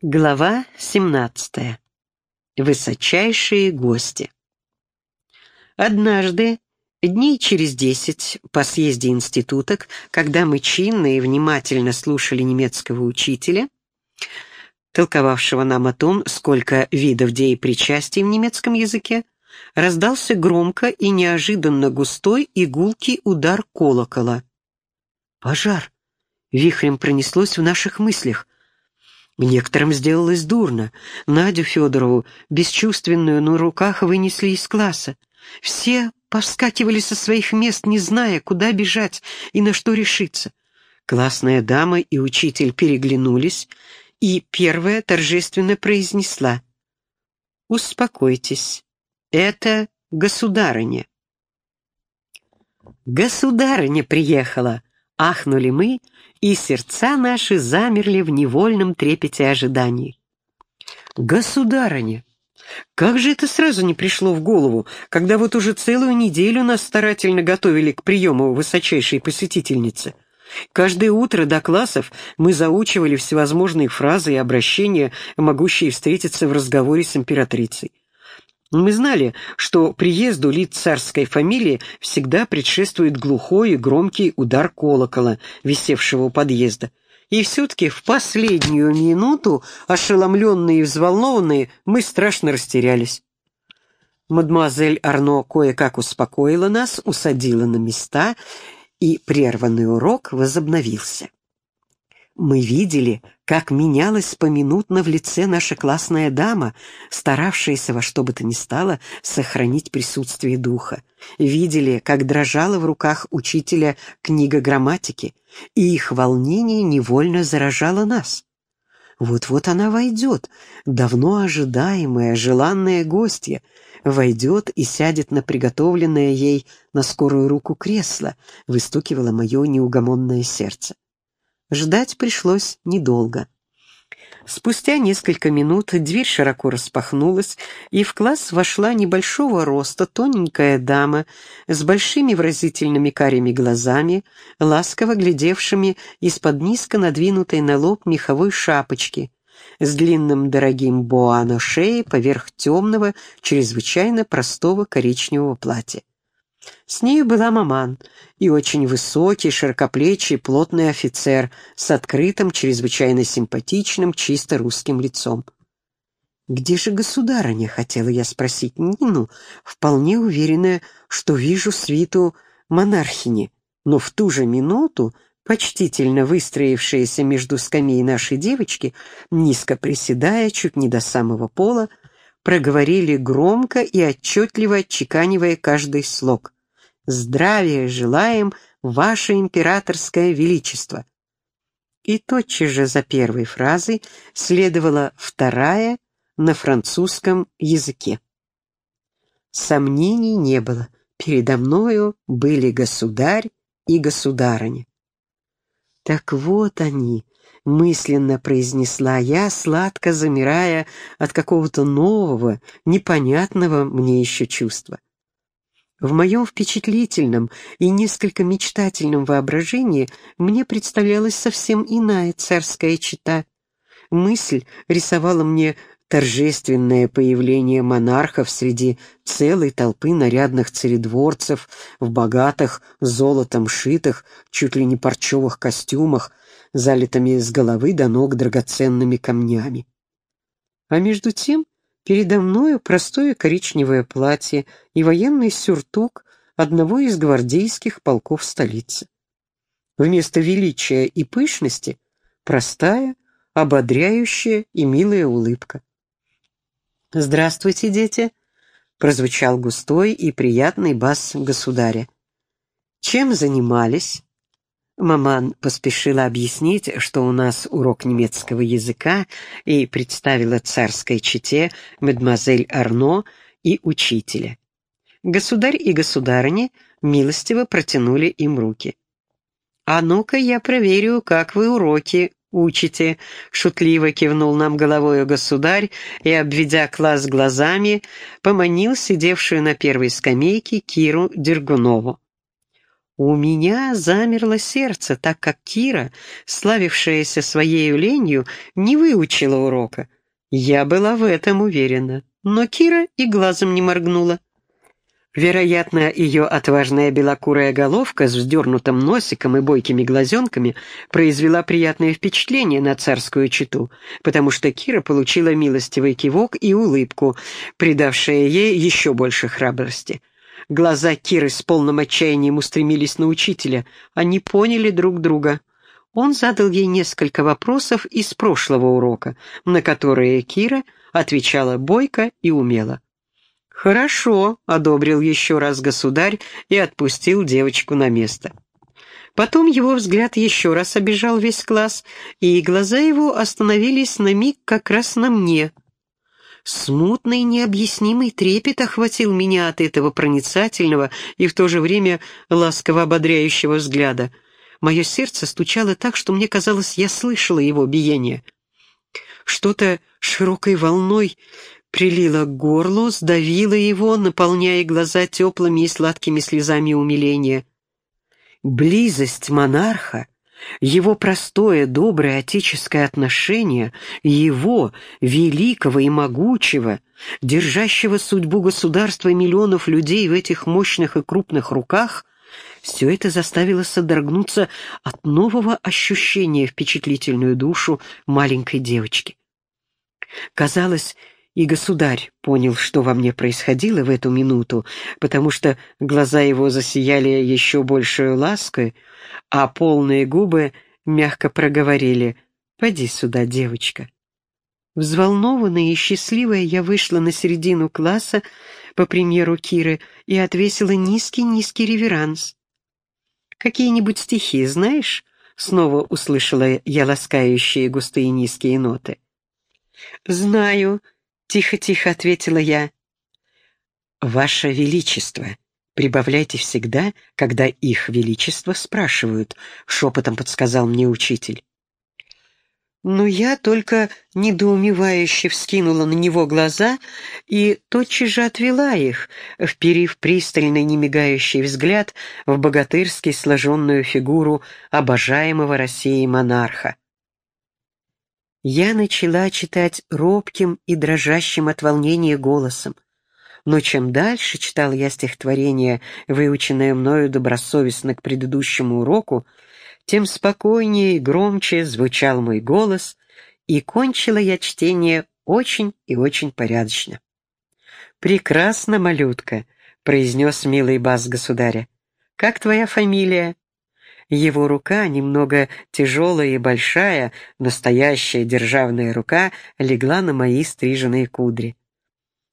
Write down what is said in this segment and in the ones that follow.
Глава 17. Высочайшие гости. Однажды, дней через десять, по съезде институток, когда мы чинно и внимательно слушали немецкого учителя, толковавшего нам о том, сколько видов деепричастий в немецком языке, раздался громко и неожиданно густой и гулкий удар колокола. «Пожар!» — вихрем пронеслось в наших мыслях — Некоторым сделалось дурно. Надю Федорову, бесчувственную, на руках вынесли из класса. Все повскакивали со своих мест, не зная, куда бежать и на что решиться. Классная дама и учитель переглянулись, и первая торжественно произнесла «Успокойтесь, это государыня». «Государыня приехала!» — ахнули мы — и сердца наши замерли в невольном трепете ожиданий. «Государыня! Как же это сразу не пришло в голову, когда вот уже целую неделю нас старательно готовили к приему высочайшей посетительницы?» Каждое утро до классов мы заучивали всевозможные фразы и обращения, могущие встретиться в разговоре с императрицей. Мы знали, что приезду лиц царской фамилии всегда предшествует глухой и громкий удар колокола, висевшего у подъезда. И все-таки в последнюю минуту, ошеломленные и взволнованные, мы страшно растерялись. Мадемуазель Арно кое-как успокоила нас, усадила на места, и прерванный урок возобновился. Мы видели, как менялась поминутно в лице наша классная дама, старавшаяся во что бы то ни стало сохранить присутствие духа. Видели, как дрожала в руках учителя книга грамматики, и их волнение невольно заражало нас. Вот-вот она войдет, давно ожидаемая, желанная гостья, войдет и сядет на приготовленное ей на скорую руку кресло, выстукивало мое неугомонное сердце. Ждать пришлось недолго. Спустя несколько минут дверь широко распахнулась, и в класс вошла небольшого роста тоненькая дама с большими выразительными карими глазами, ласково глядевшими из-под низко надвинутой на лоб меховой шапочки, с длинным дорогим боа на шее поверх темного, чрезвычайно простого коричневого платья. С нею была маман и очень высокий, широкоплечий, плотный офицер с открытым, чрезвычайно симпатичным, чисто русским лицом. «Где же государыня?» — хотела я спросить Нину, вполне уверенная, что вижу свиту монархини, но в ту же минуту почтительно выстроившиеся между скамей нашей девочки, низко приседая, чуть не до самого пола, проговорили громко и отчетливо отчеканивая каждый слог. «Здравия желаем, Ваше Императорское Величество!» И тотчас же за первой фразой следовала вторая на французском языке. Сомнений не было. Передо мною были государь и государыня. Так вот они, мысленно произнесла я, сладко замирая от какого-то нового, непонятного мне еще чувства. В моем впечатлительном и несколько мечтательном воображении мне представлялась совсем иная царская чита. Мысль рисовала мне торжественное появление монархов среди целой толпы нарядных царедворцев в богатых, золотом шитых, чуть ли не парчевых костюмах, залитыми с головы до ног драгоценными камнями. А между тем передо мною простое коричневое платье и военный сюртук одного из гвардейских полков столицы. Вместо величия и пышности простая, ободряющая и милая улыбка. «Здравствуйте, дети!» — прозвучал густой и приятный бас государя. «Чем занимались?» Маман поспешила объяснить, что у нас урок немецкого языка, и представила царской чете мадемуазель Арно и учителя. Государь и государыня милостиво протянули им руки. «А ну-ка я проверю, как вы уроки учите», — шутливо кивнул нам головою государь и, обведя класс глазами, поманил сидевшую на первой скамейке Киру Дергунову. У меня замерло сердце, так как Кира, славившаяся своей ленью, не выучила урока. Я была в этом уверена, но Кира и глазом не моргнула. Вероятно, ее отважная белокурая головка с вздернутым носиком и бойкими глазенками произвела приятное впечатление на царскую чету, потому что Кира получила милостивый кивок и улыбку, придавшие ей еще больше храбрости. Глаза Киры с полным отчаянием устремились на учителя. Они поняли друг друга. Он задал ей несколько вопросов из прошлого урока, на которые Кира отвечала бойко и умело. «Хорошо», — одобрил еще раз государь и отпустил девочку на место. Потом его взгляд еще раз обижал весь класс, и глаза его остановились на миг как раз на мне. Смутный, необъяснимый трепет охватил меня от этого проницательного и в то же время ласково ободряющего взгляда. Мое сердце стучало так, что мне казалось, я слышала его биение. Что-то широкой волной прилила к горлу, сдавила его, наполняя глаза теплыми и сладкими слезами умиления. Близость монарха, его простое, доброе отеческое отношение, его, великого и могучего, держащего судьбу государства миллионов людей в этих мощных и крупных руках, все это заставило содрогнуться от нового ощущения впечатлительную душу маленькой девочки. Казалось, и государь понял, что во мне происходило в эту минуту, потому что глаза его засияли еще большей лаской, а полные губы мягко проговорили «Поди сюда, девочка». Взволнованная и счастливая я вышла на середину класса, по примеру Киры, и отвесила низкий-низкий реверанс. «Какие-нибудь стихи знаешь?» — снова услышала я ласкающие густые низкие ноты. «Знаю», Тихо-тихо ответила я. «Ваше Величество», прибавляйте всегда, когда их величество спрашивают», — шепотом подсказал мне учитель. Но я только недоумевающе вскинула на него глаза и тотчас же отвела их, вперив пристальный немигающий взгляд в богатырски сложенную фигуру обожаемого Россией монарха я начала читать робким и дрожащим от волнения голосом. Но чем дальше читал я стихотворение, выученное мною добросовестно к предыдущему уроку, тем спокойнее и громче звучал мой голос, и кончила я чтение очень и очень порядочно. «Прекрасно, малютка», — произнес милый бас государя. «Как твоя фамилия?» Его рука, немного тяжелая и большая, настоящая державная рука, легла на мои стриженные кудри.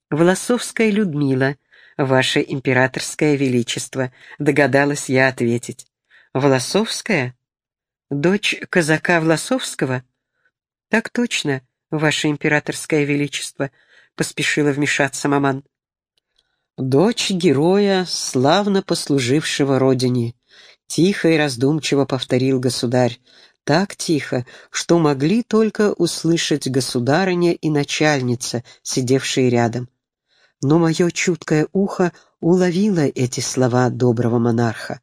«Волосовская Людмила, ваше императорское величество», — догадалась я ответить. «Волосовская? Дочь казака Власовского?» «Так точно, ваше императорское величество», — поспешила вмешаться маман. «Дочь героя, славно послужившего родине», Тихо и раздумчиво повторил государь, так тихо, что могли только услышать государыня и начальница, сидевшие рядом. Но мое чуткое ухо уловило эти слова доброго монарха.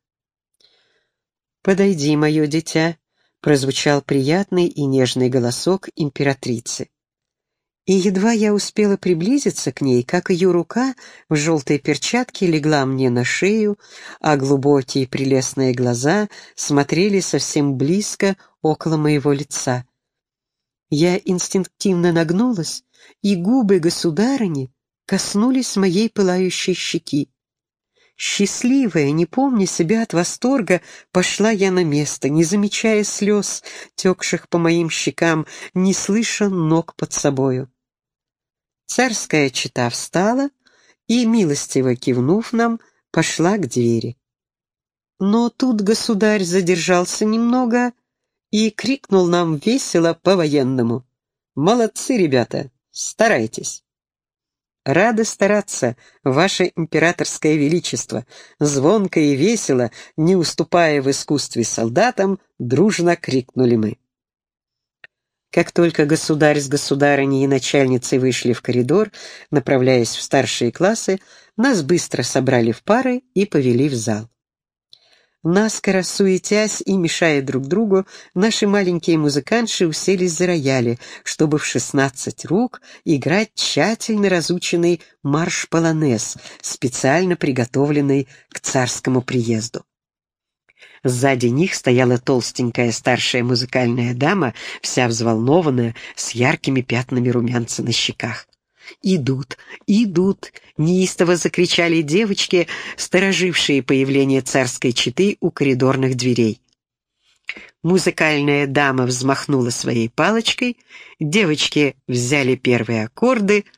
«Подойди, мое дитя», — прозвучал приятный и нежный голосок императрицы. И едва я успела приблизиться к ней, как ее рука в желтой перчатке легла мне на шею, а глубокие прелестные глаза смотрели совсем близко около моего лица. Я инстинктивно нагнулась, и губы государыни коснулись моей пылающей щеки. Счастливая, не помня себя от восторга, пошла я на место, не замечая слез, текших по моим щекам, не слыша ног под собою. Царская чита встала и, милостиво кивнув нам, пошла к двери. Но тут государь задержался немного и крикнул нам весело по-военному. «Молодцы, ребята, старайтесь!» «Рады стараться, ваше императорское величество!» Звонко и весело, не уступая в искусстве солдатам, дружно крикнули мы. Как только государь с государыней и начальницей вышли в коридор, направляясь в старшие классы, нас быстро собрали в пары и повели в зал. Наскоро суетясь и мешая друг другу, наши маленькие музыкантши уселись за рояли, чтобы в шестнадцать рук играть тщательно разученный марш-полонез, специально приготовленный к царскому приезду. Сзади них стояла толстенькая старшая музыкальная дама, вся взволнованная, с яркими пятнами румянца на щеках. «Идут, идут!» — неистово закричали девочки, сторожившие появление царской четы у коридорных дверей. Музыкальная дама взмахнула своей палочкой, девочки взяли первые аккорды —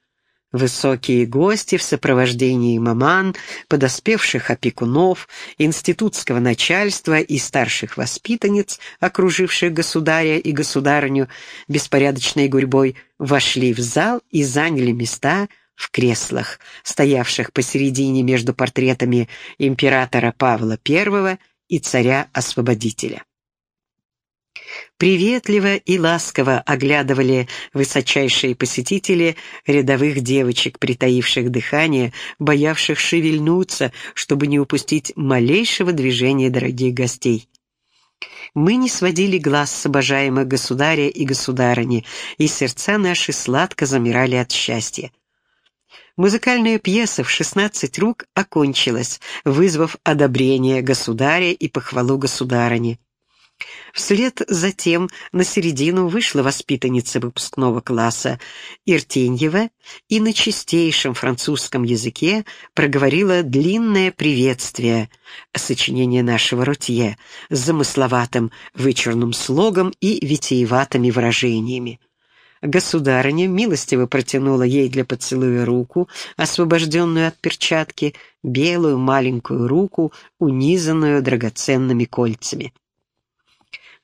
Высокие гости в сопровождении маман, подоспевших опекунов, институтского начальства и старших воспитанниц, окруживших государя и государыню беспорядочной гурьбой, вошли в зал и заняли места в креслах, стоявших посередине между портретами императора Павла I и царя-освободителя. Приветливо и ласково оглядывали высочайшие посетители рядовых девочек, притаивших дыхание, боявших шевельнуться, чтобы не упустить малейшего движения дорогих гостей. Мы не сводили глаз с обожаемых государя и государыни, и сердца наши сладко замирали от счастья. Музыкальная пьеса в шестнадцать рук окончилась, вызвав одобрение государя и похвалу государыни. Вслед за тем на середину вышла воспитанница выпускного класса Иртеньева и на чистейшем французском языке проговорила длинное приветствие, сочинение нашего Ротье, с замысловатым вычурным слогом и витиеватыми выражениями. Государыня милостиво протянула ей для поцелуя руку, освобожденную от перчатки, белую маленькую руку, унизанную драгоценными кольцами.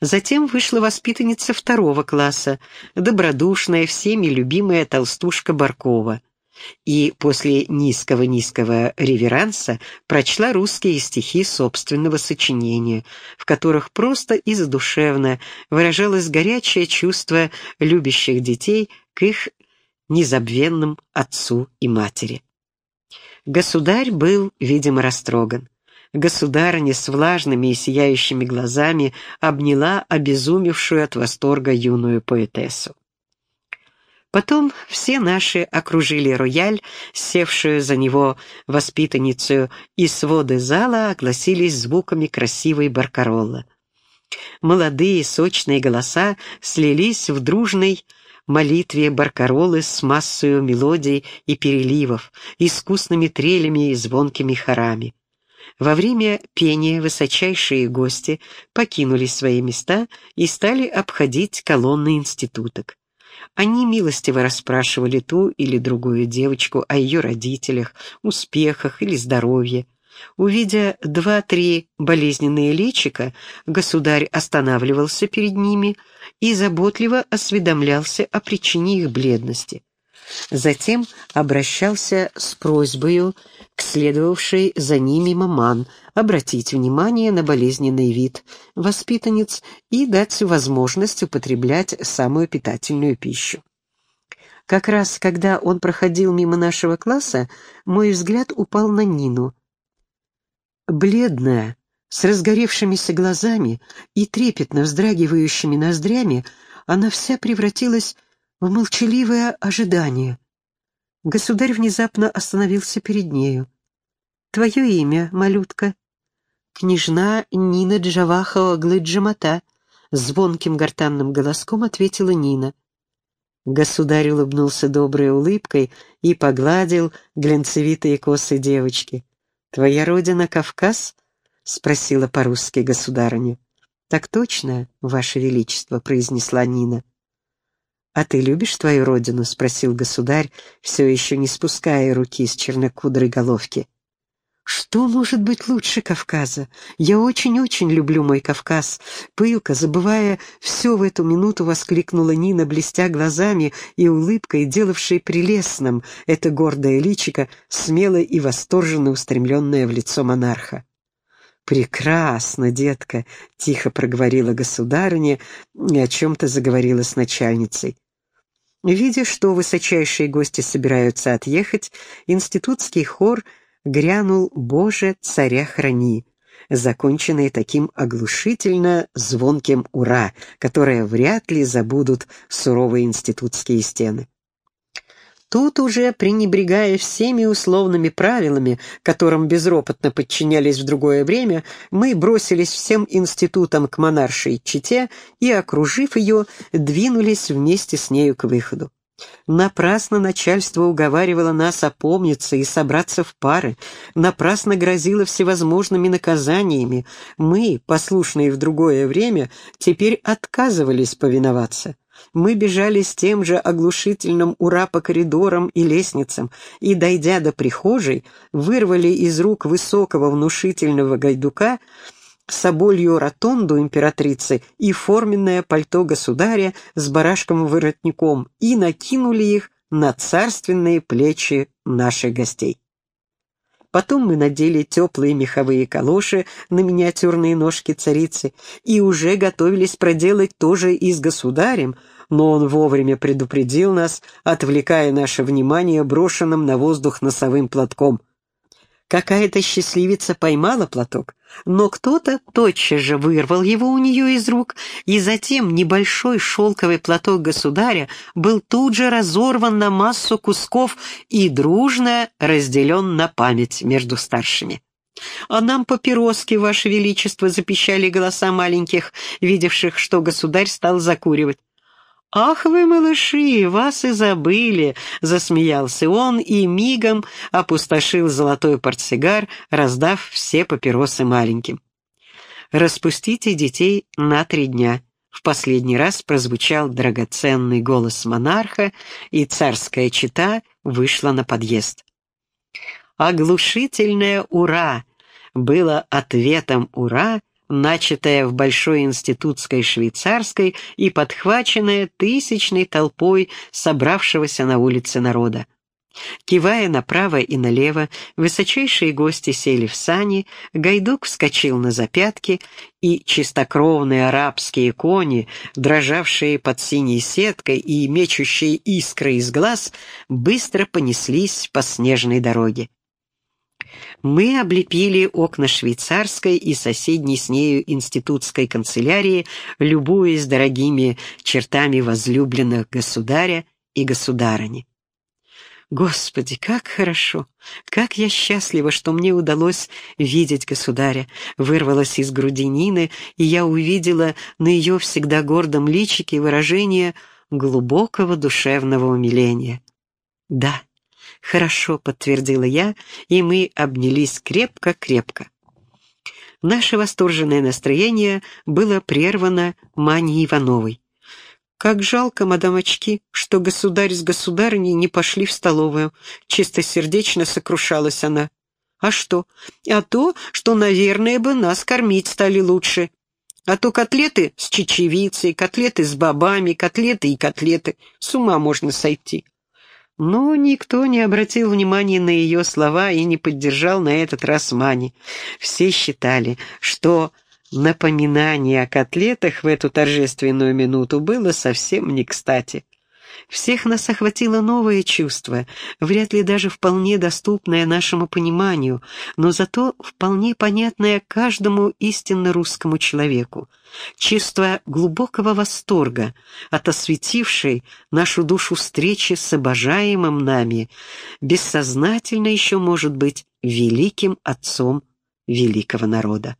Затем вышла воспитанница второго класса, добродушная, всеми любимая толстушка Баркова. И после низкого-низкого реверанса прочла русские стихи собственного сочинения, в которых просто и задушевно выражалось горячее чувство любящих детей к их незабвенным отцу и матери. Государь был, видимо, растроган. Государыня с влажными и сияющими глазами обняла обезумевшую от восторга юную поэтессу. Потом все наши окружили рояль, севшую за него воспитанницу, и своды зала огласились звуками красивой баркароллы. Молодые сочные голоса слились в дружной молитве баркаролы с массою мелодий и переливов, искусными трелями и звонкими хорами. Во время пения высочайшие гости покинули свои места и стали обходить колонны институток. Они милостиво расспрашивали ту или другую девочку о ее родителях, успехах или здоровье. Увидя два-три болезненные личика, государь останавливался перед ними и заботливо осведомлялся о причине их бледности. Затем обращался с просьбою к следовавшей за ними маман обратить внимание на болезненный вид воспитанниц и дать возможность употреблять самую питательную пищу. Как раз когда он проходил мимо нашего класса, мой взгляд упал на Нину. Бледная, с разгоревшимися глазами и трепетно вздрагивающими ноздрями, она вся превратилась молчаливое ожидание. Государь внезапно остановился перед нею. «Твое имя, малютка?» «Княжна Нина Джавахова Глыджамата», — звонким гортанным голоском ответила Нина. Государь улыбнулся доброй улыбкой и погладил глянцевитые косы девочки. «Твоя родина Кавказ?» — спросила по-русски государыня. «Так точно, Ваше Величество», — произнесла Нина. «А ты любишь твою родину?» — спросил государь, все еще не спуская руки с чернокудрой головки. «Что может быть лучше Кавказа? Я очень-очень люблю мой Кавказ!» Пылко, забывая все в эту минуту, воскликнула Нина, блестя глазами и улыбкой, делавшей прелестным это гордое личико, смело и восторженно устремленное в лицо монарха. «Прекрасно, детка!» — тихо проговорила государыня и о чем-то заговорила с начальницей. Видя, что высочайшие гости собираются отъехать, институтский хор грянул «Боже, царя храни!». законченные таким оглушительно звонким «Ура», которое вряд ли забудут суровые институтские стены. Тут уже, пренебрегая всеми условными правилами, которым безропотно подчинялись в другое время, мы бросились всем институтом к монаршей чете и, окружив ее, двинулись вместе с нею к выходу. Напрасно начальство уговаривало нас опомниться и собраться в пары, напрасно грозило всевозможными наказаниями. Мы, послушные в другое время, теперь отказывались повиноваться. Мы бежали с тем же оглушительным «Ура!» по коридорам и лестницам, и, дойдя до прихожей, вырвали из рук высокого внушительного гайдука соболью ротонду императрицы и форменное пальто государя с барашком-воротником и накинули их на царственные плечи наших гостей. Потом мы надели теплые меховые калоши на миниатюрные ножки царицы и уже готовились проделать то же и с государем, но он вовремя предупредил нас, отвлекая наше внимание брошенным на воздух носовым платком. Какая-то счастливица поймала платок, но кто-то тотчас же вырвал его у нее из рук, и затем небольшой шелковый платок государя был тут же разорван на массу кусков и дружно разделен на память между старшими. «А нам папироски, Ваше Величество!» — запищали голоса маленьких, видевших, что государь стал закуривать. «Ах вы, малыши, вас и забыли!» — засмеялся он и мигом опустошил золотой портсигар, раздав все папиросы маленьким. «Распустите детей на три дня», — в последний раз прозвучал драгоценный голос монарха, и царская чита вышла на подъезд. Оглушительное «Ура!» было ответом «Ура!» Начатая в Большой институтской швейцарской и подхваченная тысячной толпой собравшегося на улице народа. Кивая направо и налево, высочайшие гости сели в сани, Гайдук вскочил на запятки, и чистокровные арабские кони, дрожавшие под синей сеткой и мечущие искры из глаз, быстро понеслись по снежной дороге. Мы облепили окна швейцарской и соседней с нею институтской канцелярии, любуясь дорогими чертами возлюбленных государя и государыни. Господи, как хорошо! Как я счастлива, что мне удалось видеть государя! Вырвалась из груди Нины, и я увидела на ее всегда гордом личике выражение глубокого душевного умиления. Да, «Хорошо», — подтвердила я, и мы обнялись крепко-крепко. Наше восторженное настроение было прервано Маней Ивановой. «Как жалко, мадам очки, что государь с государыней не пошли в столовую», — чистосердечно сокрушалась она. «А что? А то, что, наверное, бы нас кормить стали лучше. А то котлеты с чечевицей, котлеты с бобами, котлеты и котлеты. С ума можно сойти». Но никто не обратил внимания на ее слова и не поддержал на этот раз Мани. Все считали, что напоминание о котлетах в эту торжественную минуту было совсем не кстати. Всех нас охватило новое чувство, вряд ли даже вполне доступное нашему пониманию, но зато вполне понятное каждому истинно русскому человеку. Чувство глубокого восторга от осветившей нашу душу встречи с обожаемым нами, бессознательно еще может быть великим отцом великого народа.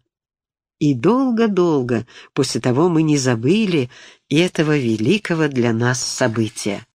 И долго-долго после того мы не забыли этого великого для нас события.